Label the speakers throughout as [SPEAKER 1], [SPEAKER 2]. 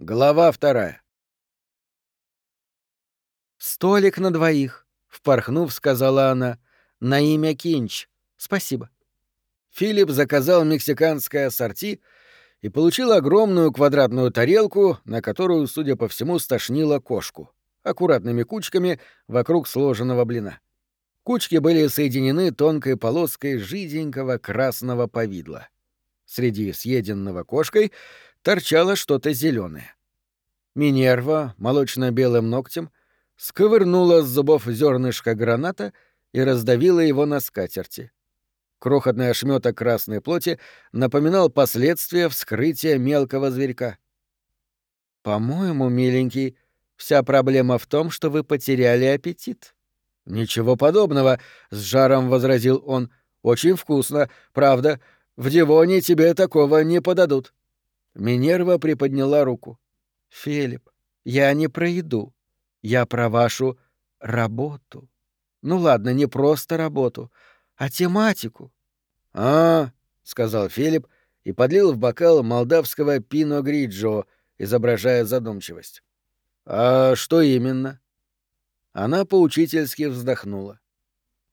[SPEAKER 1] Глава вторая.
[SPEAKER 2] «Столик на двоих», — впорхнув, сказала она. «На имя Кинч. Спасибо».
[SPEAKER 1] Филипп заказал мексиканское ассорти и получил огромную квадратную тарелку, на которую, судя по всему, стошнило кошку, аккуратными кучками вокруг сложенного блина. Кучки были соединены тонкой полоской жиденького красного повидла. Среди съеденного кошкой торчало что-то зеленое. Минерва молочно-белым ногтем сковырнула с зубов зернышко граната и раздавила его на скатерти. Крохотный ошметок красной плоти напоминал последствия вскрытия мелкого зверька.
[SPEAKER 2] «По-моему, миленький, вся проблема в том, что вы потеряли аппетит».
[SPEAKER 1] «Ничего подобного», — с жаром возразил он. «Очень вкусно, правда. В Дивоне тебе такого не подадут». Минерва приподняла руку.
[SPEAKER 2] «Филипп, я не про еду. Я про вашу работу. Ну ладно, не просто работу, а тематику».
[SPEAKER 1] «А, — сказал Филипп и подлил в бокал молдавского пино гриджо, изображая задумчивость. «А что именно?» Она поучительски вздохнула.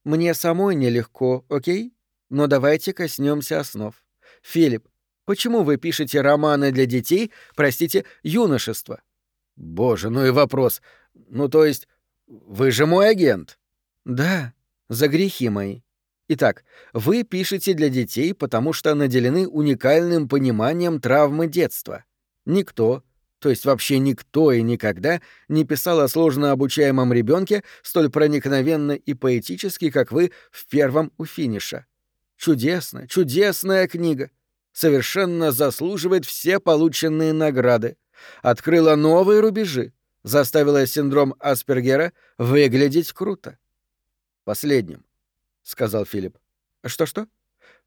[SPEAKER 2] «Мне самой нелегко, окей? Но давайте коснемся основ. Филипп, Почему вы пишете романы для детей, простите, юношества?
[SPEAKER 1] Боже, ну и вопрос. Ну то есть, вы же мой агент.
[SPEAKER 2] Да, за грехи мои. Итак, вы пишете для детей, потому что наделены уникальным пониманием травмы детства. Никто, то есть вообще никто и никогда не писал о сложно обучаемом ребенке столь проникновенно и поэтически, как вы в первом у финиша. Чудесно, чудесная книга совершенно заслуживает все полученные награды, открыла новые рубежи, заставила синдром Аспергера выглядеть круто.
[SPEAKER 1] Последним, сказал Филипп.
[SPEAKER 2] Что-что?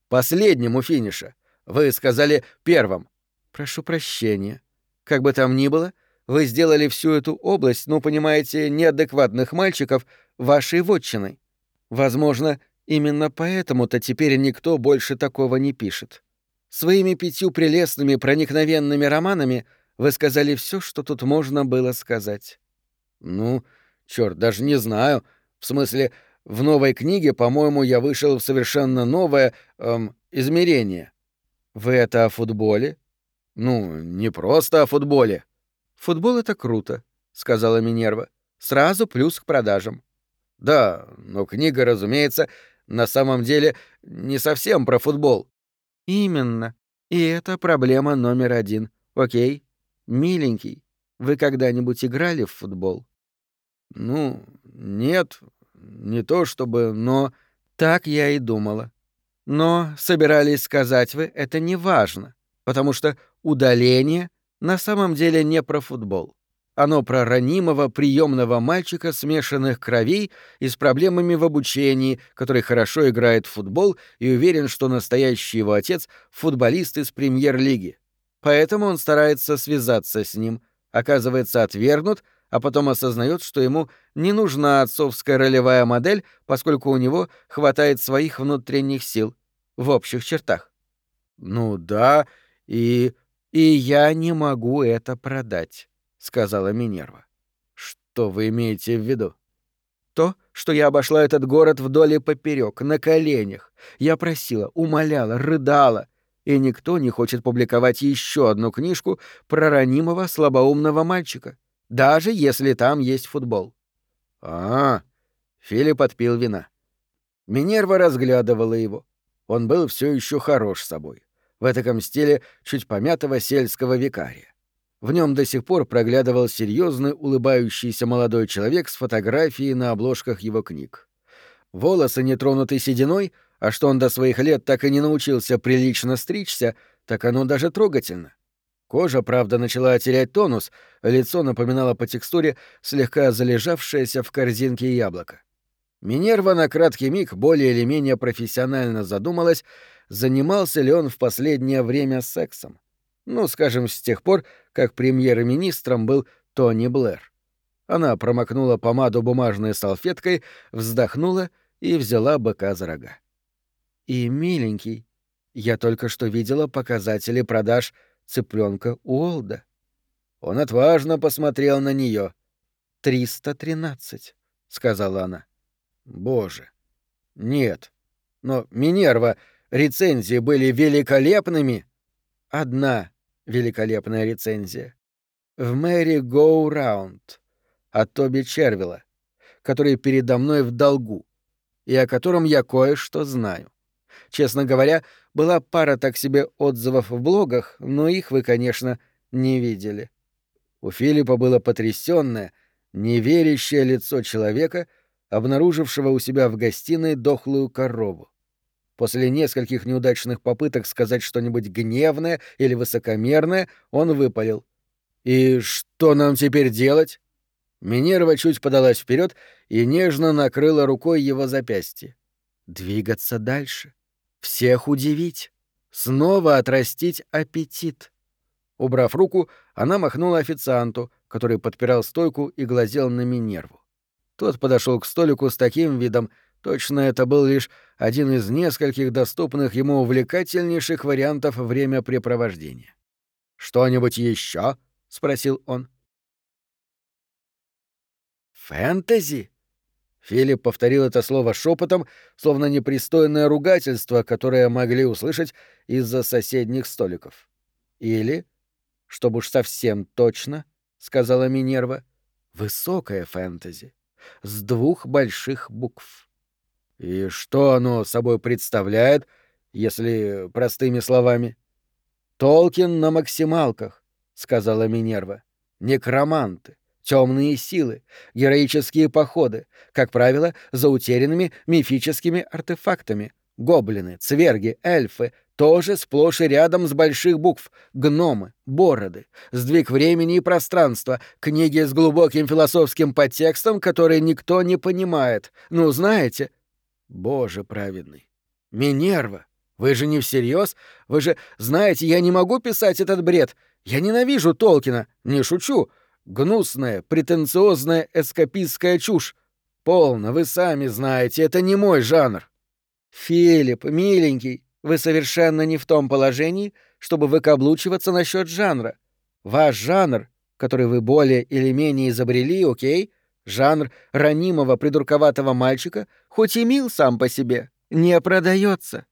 [SPEAKER 1] Последним у финиша. Вы сказали первым.
[SPEAKER 2] Прошу прощения. Как бы там ни было, вы сделали всю эту область, ну, понимаете, неадекватных мальчиков вашей вотчиной. Возможно, именно поэтому-то теперь никто больше такого не пишет. Своими пятью прелестными проникновенными романами вы сказали все, что тут можно было сказать.
[SPEAKER 1] Ну, черт, даже не знаю. В смысле, в новой книге, по-моему, я вышел в совершенно новое эм, измерение.
[SPEAKER 2] Вы это о футболе?
[SPEAKER 1] Ну, не просто о футболе.
[SPEAKER 2] Футбол — это круто, — сказала Минерва. Сразу плюс к продажам.
[SPEAKER 1] Да, но книга, разумеется, на самом деле не совсем про футбол.
[SPEAKER 2] Именно. И это проблема номер один. Окей? Миленький, вы когда-нибудь играли в футбол?
[SPEAKER 1] Ну, нет, не то чтобы, но...
[SPEAKER 2] Так я и думала. Но, собирались сказать вы, это не важно, потому что удаление на самом деле не про футбол. Оно про ранимого приемного мальчика смешанных кровей и с проблемами в обучении, который хорошо играет в футбол и уверен, что настоящий его отец — футболист из премьер-лиги. Поэтому он старается связаться с ним, оказывается отвергнут, а потом осознает, что ему не нужна отцовская ролевая модель, поскольку у него хватает своих внутренних сил. В общих чертах.
[SPEAKER 1] Ну да, и...
[SPEAKER 2] И я не могу это продать
[SPEAKER 1] сказала Минерва. Что вы имеете в виду?
[SPEAKER 2] То, что я обошла этот город вдоль и поперек, на коленях. Я просила, умоляла, рыдала. И никто не хочет публиковать еще одну книжку про ранимого слабоумного мальчика, даже если там есть футбол.
[SPEAKER 1] А, -а, -а Филипп отпил вина. Минерва разглядывала его. Он был все еще хорош собой. В таком стиле чуть помятого сельского викария. В нем до сих пор проглядывал серьезный улыбающийся молодой человек с фотографией на обложках его книг. Волосы не тронуты сединой, а что он до своих лет так и не научился прилично стричься, так оно даже трогательно. Кожа, правда, начала терять тонус, лицо напоминало по текстуре слегка залежавшееся в корзинке яблоко. Минерва на краткий миг более или менее профессионально задумалась, занимался ли он в последнее время сексом. Ну, скажем, с тех пор, как премьер-министром был Тони Блэр. Она промокнула помаду бумажной салфеткой, вздохнула и взяла быка за рога.
[SPEAKER 2] «И, миленький, я только что видела показатели продаж цыпленка Уолда».
[SPEAKER 1] Он отважно посмотрел на нее.
[SPEAKER 2] «Триста тринадцать», — сказала она.
[SPEAKER 1] «Боже! Нет. Но, Минерва, рецензии были великолепными!»
[SPEAKER 2] «Одна великолепная рецензия. В Мэри Гоу Раунд от Тоби Червилла, который передо мной в долгу, и о котором я кое-что знаю. Честно говоря, была пара так себе отзывов в блогах, но их вы, конечно, не видели.
[SPEAKER 1] У Филиппа было потрясённое, неверящее лицо человека, обнаружившего у себя в гостиной дохлую корову. После нескольких неудачных попыток сказать что-нибудь гневное или высокомерное, он выпалил. «И что нам теперь делать?» Минерва чуть подалась вперед и нежно накрыла рукой его запястье.
[SPEAKER 2] «Двигаться дальше. Всех удивить. Снова отрастить аппетит.
[SPEAKER 1] Убрав руку, она махнула официанту, который подпирал стойку и глазел на Минерву. Тот подошел к столику с таким видом, точно это был лишь один из нескольких доступных ему увлекательнейших вариантов времяпрепровождения. «Что-нибудь еще? спросил он. «Фэнтези?» Филипп повторил это слово шепотом, словно непристойное ругательство, которое могли услышать из-за соседних столиков. «Или чтобы уж совсем точно, — сказала Минерва, — высокое фэнтези, с двух больших букв. И что оно собой представляет, если простыми словами? Толкин на максималках, — сказала Минерва. Некроманты, темные силы, героические походы, как правило, за утерянными мифическими артефактами, гоблины, цверги, эльфы, тоже сплошь и рядом с больших букв. Гномы, бороды, сдвиг времени и пространства, книги с глубоким философским подтекстом, которые никто не понимает. Ну, знаете... Боже праведный. Минерва, вы же не всерьез? Вы же знаете, я не могу писать этот бред. Я ненавижу Толкина, не шучу. Гнусная, претенциозная эскапистская чушь. Полно, вы сами знаете, это не мой жанр. Филипп, миленький, вы совершенно не в том положении, чтобы выкаблучиваться насчет жанра. Ваш жанр, который вы более или менее изобрели, окей, жанр ранимого придурковатого мальчика, хоть и мил сам по себе, не продается.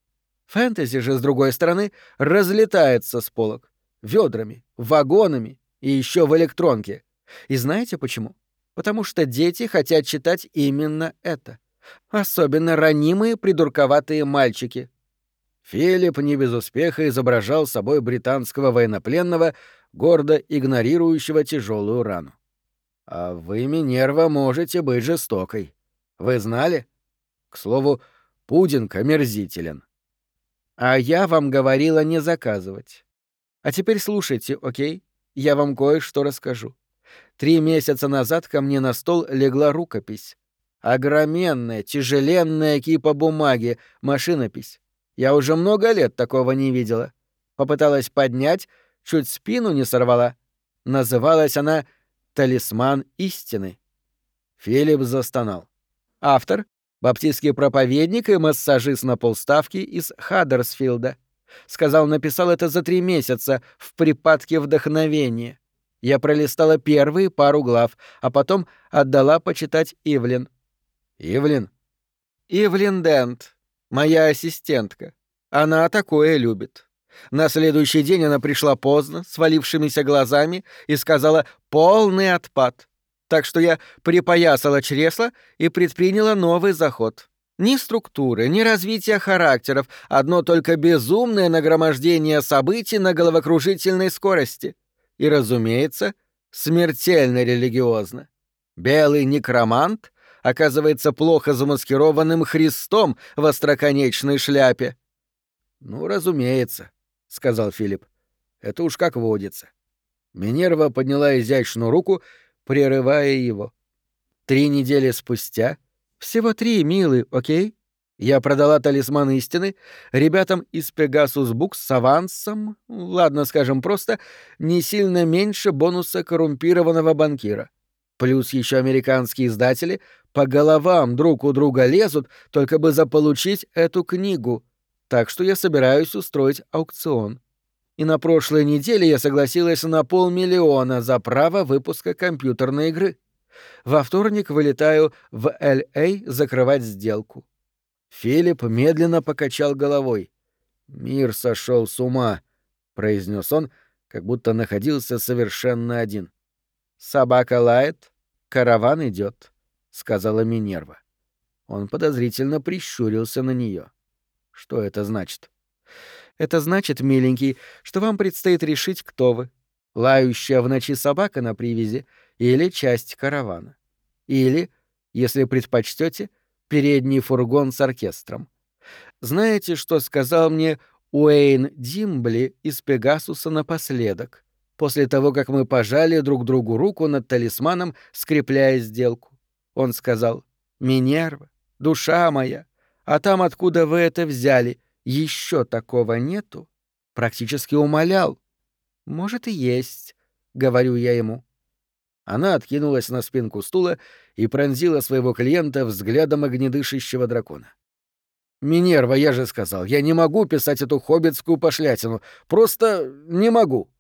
[SPEAKER 1] Фэнтези же, с другой стороны, разлетается с полок. ведрами, вагонами и еще в электронке. И знаете почему? Потому что дети хотят читать именно это. Особенно ранимые придурковатые мальчики, Филипп не без успеха изображал собой британского военнопленного, гордо игнорирующего тяжелую рану. А вы, Минерва, можете быть жестокой. Вы знали? К слову, пудинг омерзителен. А я вам говорила не заказывать. А теперь слушайте, окей? Я вам кое-что расскажу. Три месяца назад ко мне на стол легла рукопись. Огроменная, тяжеленная кипа бумаги, машинопись. Я уже много лет такого не видела. Попыталась поднять, чуть спину не сорвала. Называлась она «Талисман истины». Филипп застонал. Автор — баптистский проповедник и массажист на полставки из Хаддерсфилда. Сказал, написал это за три месяца в припадке вдохновения. Я пролистала первые пару глав, а потом отдала почитать Ивлин. Ивлин? Ивлин Дент, Моя ассистентка. Она такое любит. На следующий день она пришла поздно, с валившимися глазами, и сказала «полный отпад». Так что я припоясала чресло и предприняла новый заход. Ни структуры, ни развития характеров, одно только безумное нагромождение событий на головокружительной скорости. И, разумеется, смертельно религиозно. Белый некромант оказывается плохо замаскированным Христом в остроконечной шляпе. «Ну, разумеется», — сказал Филипп. «Это уж как водится». Минерва подняла изящную руку, прерывая его. Три недели спустя, всего три, милый, окей? Я продала талисман истины ребятам из Pegasus Books с авансом, ладно, скажем просто, не сильно меньше бонуса коррумпированного банкира. Плюс еще американские издатели по головам друг у друга лезут, только бы заполучить эту книгу. Так что я собираюсь устроить аукцион.
[SPEAKER 2] И на прошлой неделе я согласилась на полмиллиона за право выпуска компьютерной игры. Во вторник вылетаю в Л.А. закрывать сделку. Филипп медленно покачал головой. «Мир сошел с ума», — произнес он, как будто находился совершенно один. «Собака лает, караван идет, сказала Минерва. Он подозрительно прищурился на нее. Что это значит? Это значит, миленький, что вам предстоит решить, кто вы. Лающая в ночи собака на привязи или часть каравана. Или, если предпочтете, передний фургон с оркестром. Знаете, что сказал мне Уэйн Димбли из Пегасуса напоследок, после того, как мы пожали друг другу руку над талисманом, скрепляя сделку? Он сказал, «Минерва, душа моя, а там, откуда вы это взяли, еще такого нету?» Практически умолял. «Может, и есть», — говорю я ему. Она откинулась на спинку стула и пронзила своего клиента взглядом огнедышащего дракона. «Минерва, я же сказал, я не могу писать эту хоббитскую пошлятину. Просто не могу».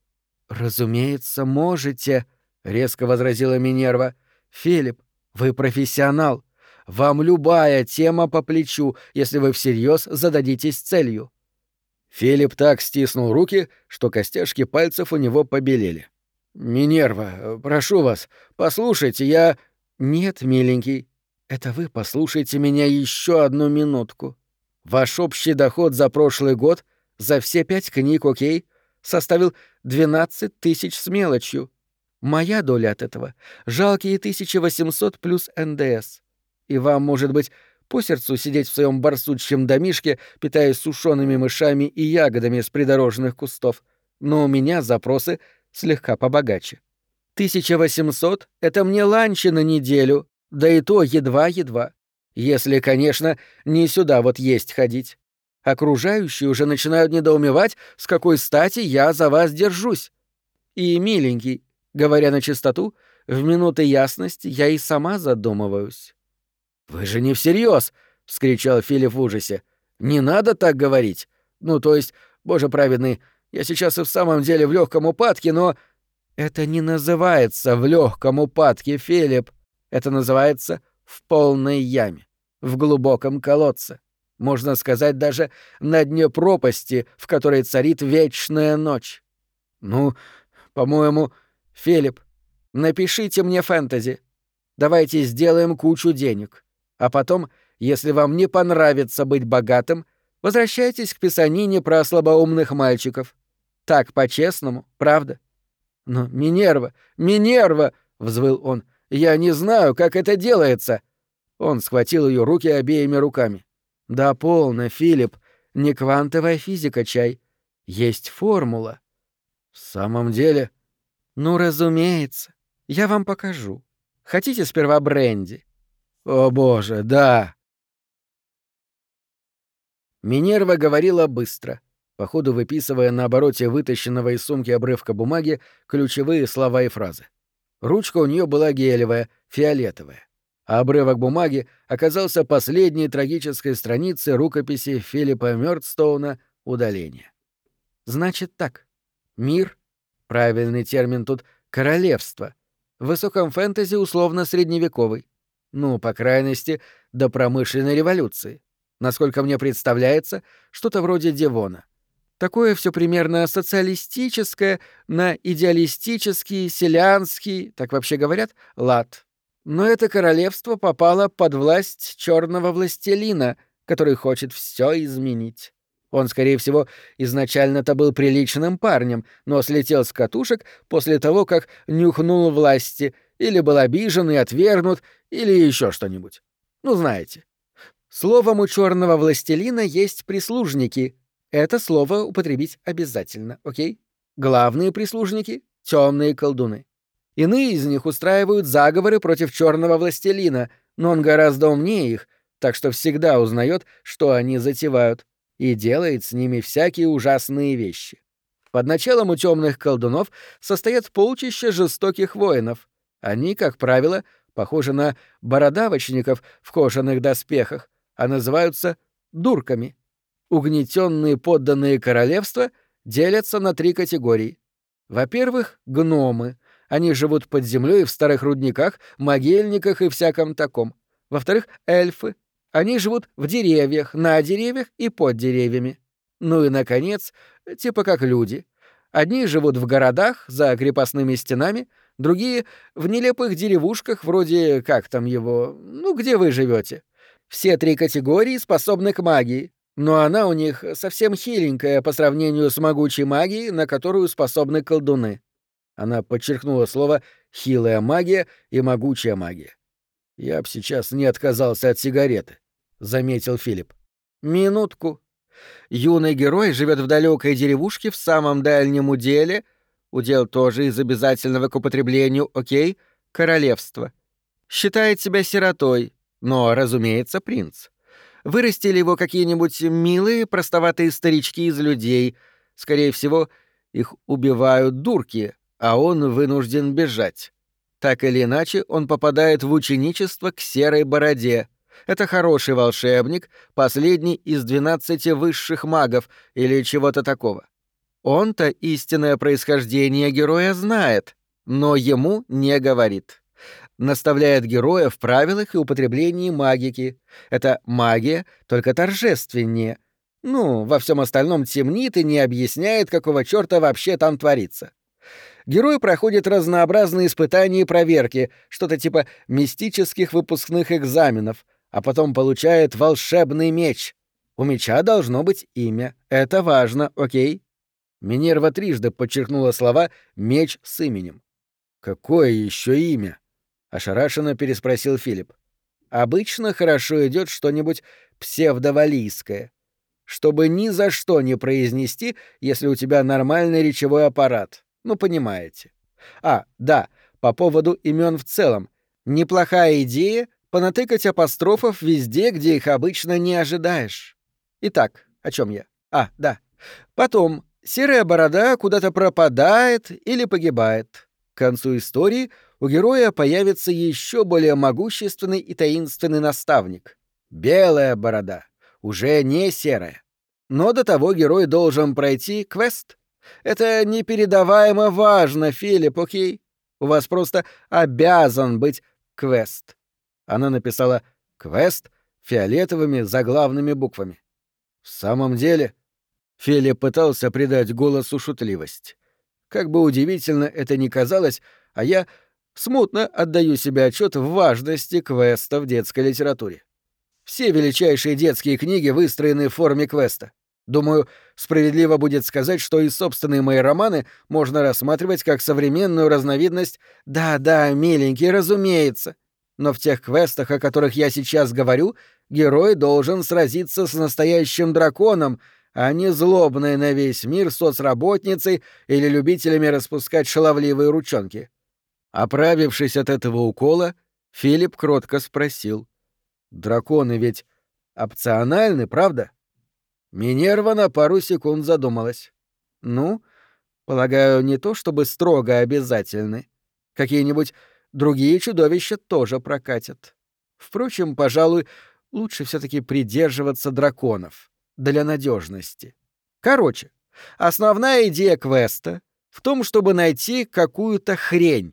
[SPEAKER 2] «Разумеется, можете», — резко возразила Минерва. «Филипп, вы профессионал. Вам любая тема по плечу, если вы всерьез зададитесь целью». Филипп так стиснул руки, что костяшки пальцев у него побелели. «Минерва, прошу вас, послушайте, я...» «Нет, миленький, это вы послушайте меня еще одну минутку. Ваш общий доход за прошлый год, за все пять книг, окей, составил 12 тысяч с мелочью. Моя доля от этого — жалкие 1800 плюс НДС. И вам, может быть, по сердцу сидеть в своем барсучьем домишке, питаясь сушеными мышами и ягодами с придорожных кустов. Но у меня запросы слегка побогаче. 1800 — это мне ланчи на неделю, да и то едва-едва. Если, конечно, не сюда вот есть ходить. Окружающие уже начинают недоумевать, с какой стати я за вас держусь. И, миленький, говоря на чистоту, в минуты ясности я и сама задумываюсь. «Вы же не всерьез! вскричал Филипп в ужасе. «Не надо так говорить! Ну, то есть, боже праведный, я сейчас и в самом деле в легком упадке, но...» «Это не называется в легком упадке, Филипп. Это называется в полной яме, в глубоком колодце. Можно сказать, даже на дне пропасти, в которой царит вечная ночь. Ну, по-моему, Филипп, напишите мне фэнтези. Давайте сделаем кучу денег. А потом, если вам не понравится быть богатым, возвращайтесь к писанине про слабоумных мальчиков. Так, по-честному, правда? Но Минерва, Минерва, взвыл он. Я не знаю, как это делается. Он схватил ее руки обеими руками. Да полно, Филипп, не квантовая физика чай. Есть формула. В самом деле? Ну, разумеется. Я вам покажу. Хотите сперва бренди? О боже, да. Минерва говорила быстро, походу выписывая на обороте вытащенного из сумки обрывка бумаги ключевые слова и фразы. Ручка у нее была гелевая, фиолетовая. А обрывок бумаги оказался последней трагической страницей рукописи Филиппа Мёрдстоуна «Удаление». Значит так. Мир, правильный термин тут «королевство», в высоком фэнтези условно средневековый. Ну, по крайности, до промышленной революции. Насколько мне представляется, что-то вроде Девона. Такое все примерно социалистическое, на идеалистический, селянский, так вообще говорят, лад. Но это королевство попало под власть черного властелина, который хочет все изменить. Он, скорее всего, изначально-то был приличным парнем, но слетел с катушек после того, как нюхнул власти, или был обижен и отвергнут, или еще что-нибудь. Ну, знаете. Словом у черного властелина есть прислужники, это слово употребить обязательно, окей? Главные прислужники — темные колдуны. Иные из них устраивают заговоры против черного властелина, но он гораздо умнее их, так что всегда узнает, что они затевают, и делает с ними всякие ужасные вещи. Под началом у темных колдунов состоят полчища жестоких воинов. Они, как правило, похожи на бородавочников в кожаных доспехах, а называются дурками — угнетенные подданные королевства делятся на три категории. Во-первых, гномы. Они живут под землей в старых рудниках, могильниках и всяком таком. Во-вторых, эльфы. Они живут в деревьях, на деревьях и под деревьями. Ну и, наконец, типа как люди. Одни живут в городах, за крепостными стенами, другие — в нелепых деревушках, вроде как там его, ну, где вы живете. Все три категории способны к магии, но она у них совсем хиленькая по сравнению с могучей магией, на которую способны колдуны. Она подчеркнула слово «хилая магия» и «могучая магия». «Я б сейчас не отказался от сигареты», — заметил Филипп. «Минутку. Юный герой живет в далекой деревушке в самом дальнем уделе, удел тоже из обязательного к употреблению, окей, королевства. Считает себя сиротой, но, разумеется, принц. Вырастили его какие-нибудь милые, простоватые старички из людей. Скорее всего, их убивают дурки, а он вынужден бежать. Так или иначе, он попадает в ученичество к серой бороде. Это хороший волшебник, последний из двенадцати высших магов или чего-то такого. Он-то истинное происхождение героя знает, но ему не говорит наставляет героя в правилах и употреблении магики. Это магия, только торжественнее. Ну, во всем остальном темнит и не объясняет, какого черта вообще там творится. Герой проходит разнообразные испытания и проверки, что-то типа мистических выпускных экзаменов, а потом получает волшебный меч. У меча должно быть имя. Это важно, окей? Минерва трижды подчеркнула слова «меч с именем». Какое еще имя? ошарашенно переспросил Филипп. Обычно хорошо идет что-нибудь псевдовалийское, чтобы ни за что не произнести, если у тебя нормальный речевой аппарат. Ну, понимаете. А, да, по поводу имен в целом. Неплохая идея понатыкать апострофов везде, где их обычно не ожидаешь. Итак, о чем я? А, да. Потом серая борода куда-то пропадает или погибает. К концу истории у героя появится еще более могущественный и таинственный наставник. Белая борода, уже не серая. Но до того герой должен пройти квест. Это непередаваемо важно, Филипп, окей? У вас просто обязан быть квест. Она написала «квест» фиолетовыми заглавными буквами. В самом деле, Филипп пытался придать голосу шутливость. Как бы удивительно это ни казалось, а я смутно отдаю себе отчет в важности квеста в детской литературе. Все величайшие детские книги выстроены в форме квеста. Думаю, справедливо будет сказать, что и собственные мои романы можно рассматривать как современную разновидность «да-да, миленький, разумеется». Но в тех квестах, о которых я сейчас говорю, герой должен сразиться с настоящим драконом, а не злобной на весь мир соцработницей или любителями распускать шаловливые ручонки. Оправившись от этого укола, Филипп кротко спросил. «Драконы ведь опциональны, правда?» Минерва на пару секунд задумалась. «Ну, полагаю, не то чтобы строго обязательны. Какие-нибудь другие чудовища тоже прокатят. Впрочем, пожалуй, лучше все таки придерживаться драконов. Для надежности. Короче, основная идея квеста в том, чтобы найти какую-то хрень,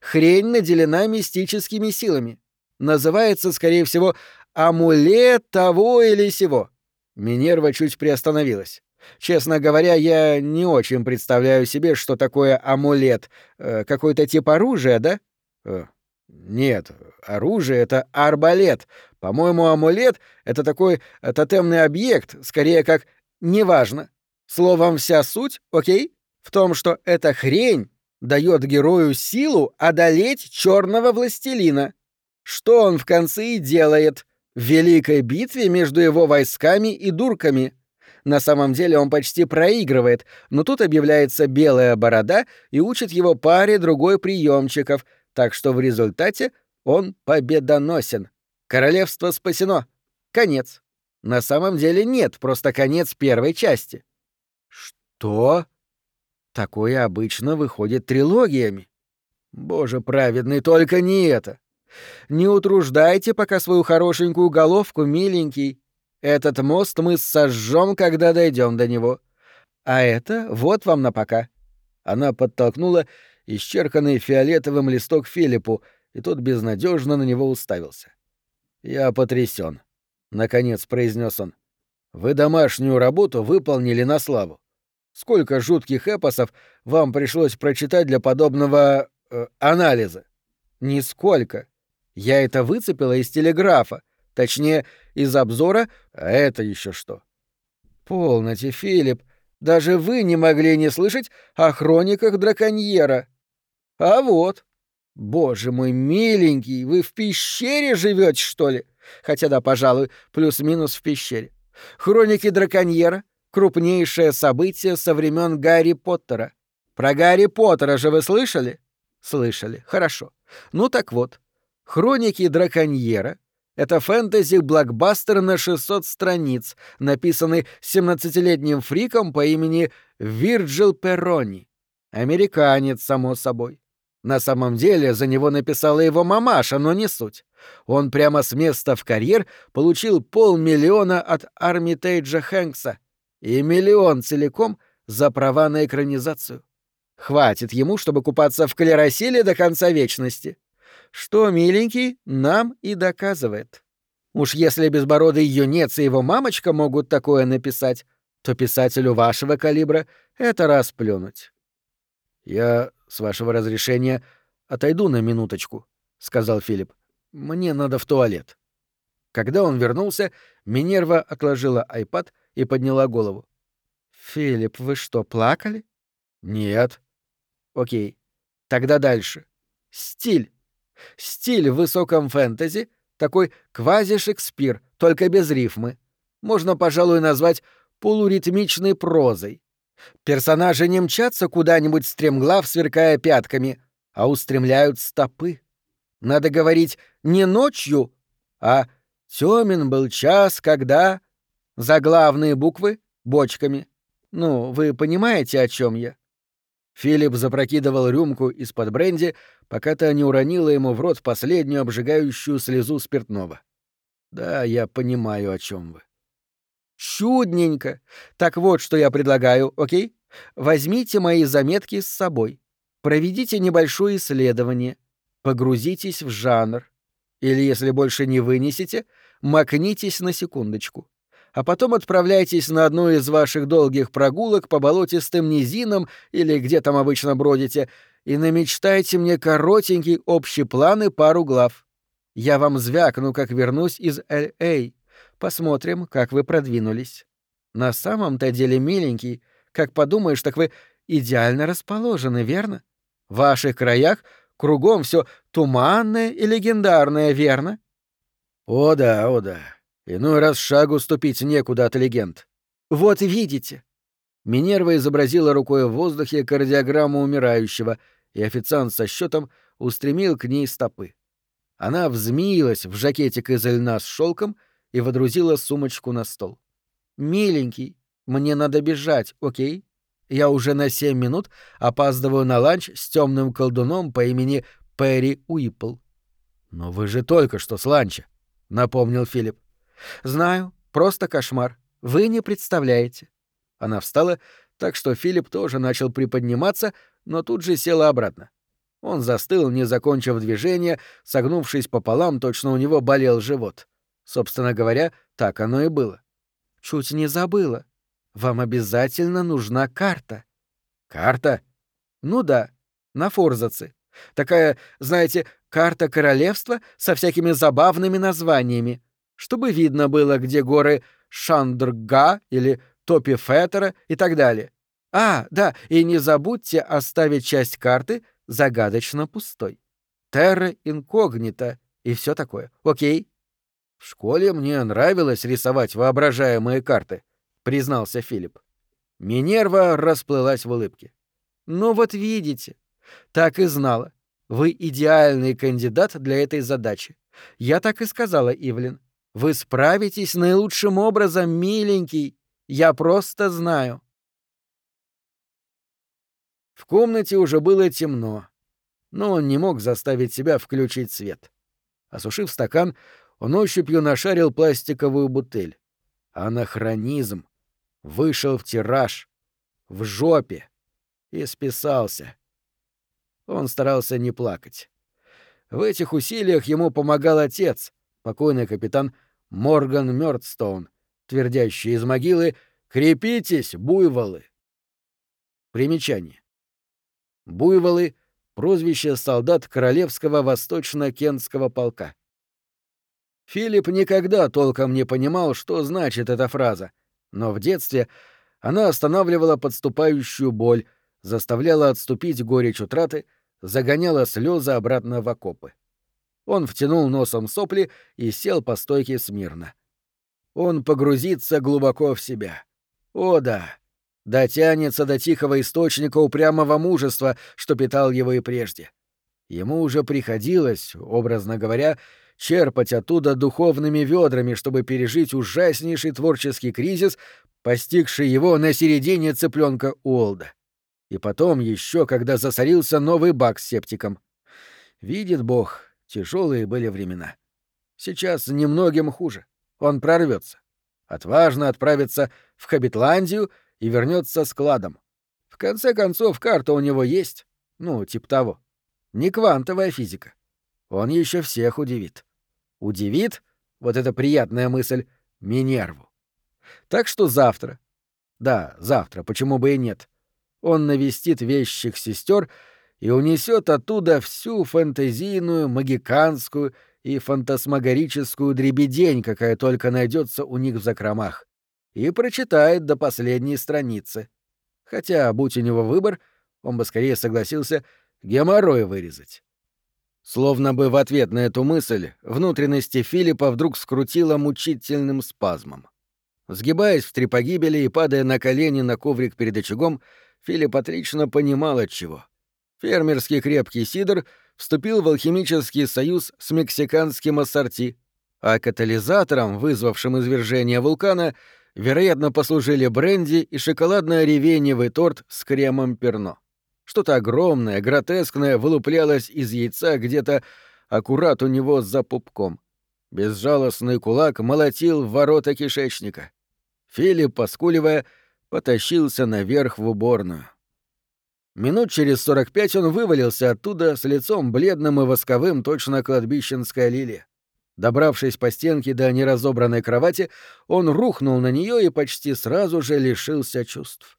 [SPEAKER 2] хрень наделена мистическими силами. Называется, скорее всего, амулет того или сего. Минерва чуть приостановилась. Честно говоря, я не очень представляю себе, что такое амулет. Э, какой-то тип оружия, да? Э, нет, оружие — это арбалет. По-моему, амулет — это такой э, тотемный объект, скорее как «неважно». Словом, вся суть, окей, в том, что эта хрень дает герою силу одолеть черного властелина. Что он в конце и делает в великой битве между его войсками и дурками. На самом деле он почти проигрывает, но тут объявляется белая борода и учит его паре другой приемчиков, так что в результате он победоносен. Королевство спасено. Конец. На самом деле нет, просто конец первой части. Что? Такое обычно выходит трилогиями. Боже праведный, только не это. Не утруждайте пока свою хорошенькую головку, миленький. Этот мост мы сожжем, когда дойдем до него. А это вот вам на пока». Она подтолкнула исчерканный фиолетовым листок Филиппу, и тот безнадежно на него уставился. «Я потрясен, наконец произнес он. «Вы домашнюю работу выполнили на славу. Сколько жутких эпосов вам пришлось прочитать для подобного... Э, анализа?» «Нисколько. Я это выцепила из телеграфа, точнее, из обзора, а это еще что?» «Полноте, Филипп, даже вы не могли не слышать о хрониках драконьера. А вот. Боже мой, миленький, вы в пещере живете, что ли? Хотя да, пожалуй, плюс-минус в пещере. Хроники драконьера — крупнейшее событие со времен Гарри Поттера. Про Гарри Поттера же вы слышали? Слышали. Хорошо. Ну так вот. Хроники драконьера это фэнтези-блокбастер на 600 страниц, написанный 17-летним фриком по имени Вирджил Перрони. Американец, само собой. На самом деле за него написала его мамаша, но не суть. Он прямо с места в карьер получил полмиллиона от Армитейджа Хэнкса и миллион целиком за права на экранизацию. Хватит ему, чтобы купаться в клеросиле до конца вечности что, миленький, нам и доказывает. Уж если безбородый юнец и его мамочка могут такое написать, то писателю вашего калибра это расплюнуть. «Я, с вашего разрешения, отойду на минуточку», — сказал Филипп. «Мне надо в туалет». Когда он вернулся, Минерва отложила айпад и подняла голову. «Филипп, вы что, плакали?» «Нет». «Окей. Тогда дальше. Стиль. Стиль в высоком фэнтези — такой квази-Шекспир, только без рифмы. Можно, пожалуй, назвать полуритмичной прозой. Персонажи не мчатся куда-нибудь стремглав, сверкая пятками, а устремляют стопы. Надо говорить не ночью, а тёмен был час, когда... Заглавные буквы — бочками. Ну, вы понимаете, о чем я? Филипп запрокидывал рюмку из-под бренди, пока та не уронила ему в рот последнюю обжигающую слезу спиртного. «Да, я понимаю, о чем вы». «Чудненько! Так вот, что я предлагаю, окей? Возьмите мои заметки с собой. Проведите небольшое исследование. Погрузитесь в жанр. Или, если больше не вынесете, макнитесь на секундочку а потом отправляйтесь на одну из ваших долгих прогулок по болотистым низинам или где там обычно бродите, и намечтайте мне коротенький общий план и пару глав. Я вам звякну, как вернусь из Л.А. Посмотрим, как вы продвинулись. На самом-то деле, миленький, как подумаешь, так вы идеально расположены, верно? В ваших краях кругом все туманное и легендарное, верно?
[SPEAKER 1] О да, о да. Иной раз шагу ступить некуда от легенд.
[SPEAKER 2] Вот видите.
[SPEAKER 1] Минерва изобразила рукой в воздухе кардиограмму умирающего, и официант со счетом устремил к ней стопы. Она взмилась в жакетик из льна с шелком и водрузила сумочку на стол.
[SPEAKER 2] «Миленький, мне надо бежать, окей? Я уже на семь минут опаздываю на ланч с темным колдуном по имени Перри Уиппл».
[SPEAKER 1] «Но вы же только что с ланча», — напомнил Филипп.
[SPEAKER 2] Знаю, просто кошмар. Вы не представляете.
[SPEAKER 1] Она встала, так что Филипп тоже начал приподниматься, но тут же села обратно. Он застыл, не закончив движение, согнувшись пополам, точно у него болел живот. Собственно говоря, так оно и было.
[SPEAKER 2] Чуть не забыла. Вам обязательно нужна карта.
[SPEAKER 1] Карта?
[SPEAKER 2] Ну да, на Форзаце. Такая, знаете, карта королевства со всякими забавными названиями чтобы видно было, где горы Шандрга или Топи Феттера и так далее. А, да, и не забудьте оставить часть карты загадочно пустой. Терра инкогнита и все такое. Окей?
[SPEAKER 1] В школе мне нравилось рисовать воображаемые карты, признался Филипп. Минерва расплылась в улыбке.
[SPEAKER 2] Ну вот видите. Так и знала. Вы идеальный кандидат для этой задачи. Я так и сказала, Ивлин. Вы справитесь наилучшим образом, миленький. Я просто знаю.
[SPEAKER 1] В комнате уже было темно, но он не мог заставить себя включить свет. Осушив стакан, он ощупью нашарил пластиковую бутыль. Анахронизм. Вышел в тираж. в жопе. И списался. Он старался не плакать. В этих усилиях ему помогал отец, покойный капитан Морган Мёрдстоун, твердящий из могилы «Крепитесь, буйволы!». Примечание. Буйволы — прозвище солдат Королевского Восточно-Кентского полка. Филипп никогда толком не понимал, что значит эта фраза, но в детстве она останавливала подступающую боль, заставляла отступить горечь утраты, загоняла слезы обратно в окопы. Он втянул носом сопли и сел по стойке смирно. Он погрузится глубоко в себя. О да, дотянется до тихого источника упрямого мужества, что питал его и прежде. Ему уже приходилось, образно говоря, черпать оттуда духовными ведрами, чтобы пережить ужаснейший творческий кризис, постигший его на середине цыпленка Уолда. И потом еще, когда засорился новый бак с септиком. Видит Бог, тяжелые были времена. Сейчас немногим хуже. Он прорвется. Отважно отправится в Хабитландию и вернется с кладом. В конце концов, карта у него есть. Ну, типа того. Не квантовая физика. Он еще всех удивит. Удивит, вот эта приятная мысль, Минерву. Так что завтра. Да, завтра, почему бы и нет. Он навестит вещих сестер и унесет оттуда всю фэнтезийную, магиканскую и фантасмагорическую дребедень, какая только найдется у них в закромах, и прочитает до последней страницы. Хотя, будь у него выбор, он бы скорее согласился геморрой вырезать. Словно бы в ответ на эту мысль, внутренности Филиппа вдруг скрутило мучительным спазмом. Сгибаясь в три погибели и падая на колени на коврик перед очагом, Филипп отлично понимал от чего. Фермерский крепкий сидр вступил в алхимический союз с мексиканским ассорти, а катализатором, вызвавшим извержение вулкана, вероятно, послужили бренди и шоколадно-ревеневый торт с кремом перно. Что-то огромное, гротескное вылуплялось из яйца где-то аккурат у него за пупком. Безжалостный кулак молотил в ворота кишечника. Филипп, поскуливая, потащился наверх в уборную. Минут через сорок пять он вывалился оттуда с лицом бледным и восковым, точно кладбищенская лилия. Добравшись по стенке до неразобранной кровати, он рухнул на нее и почти сразу же лишился чувств.